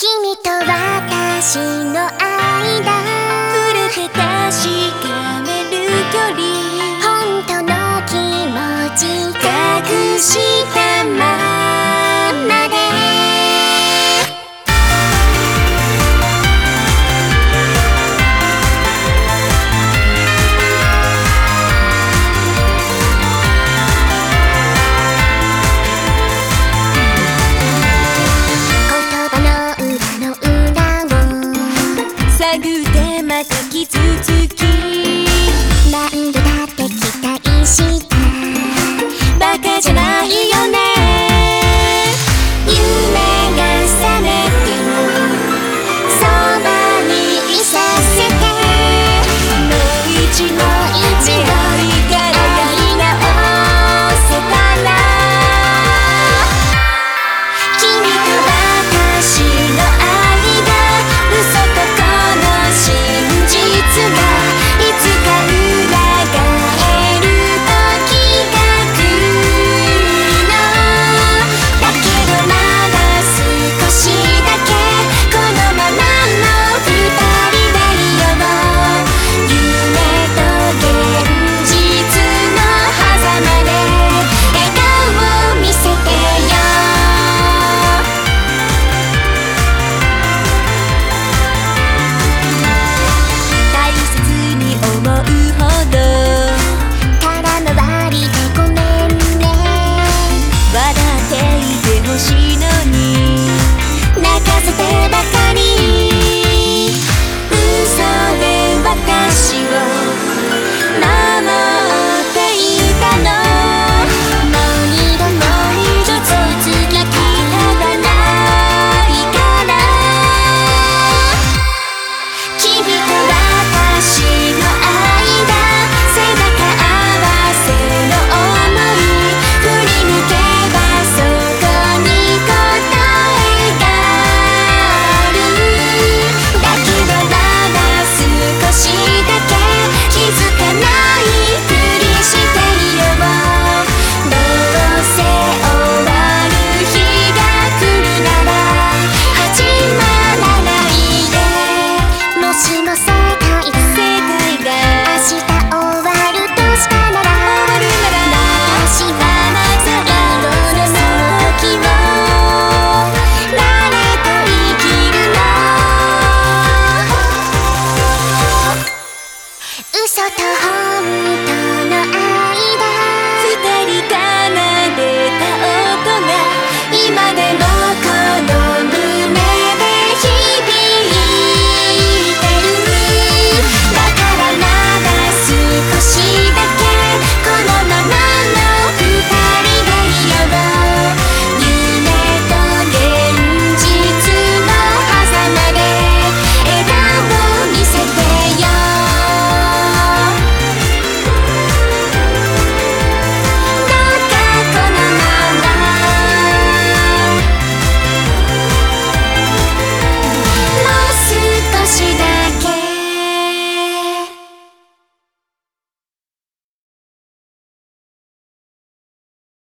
君と私の間。触れて確かめる距離。本当の気持ち隠し you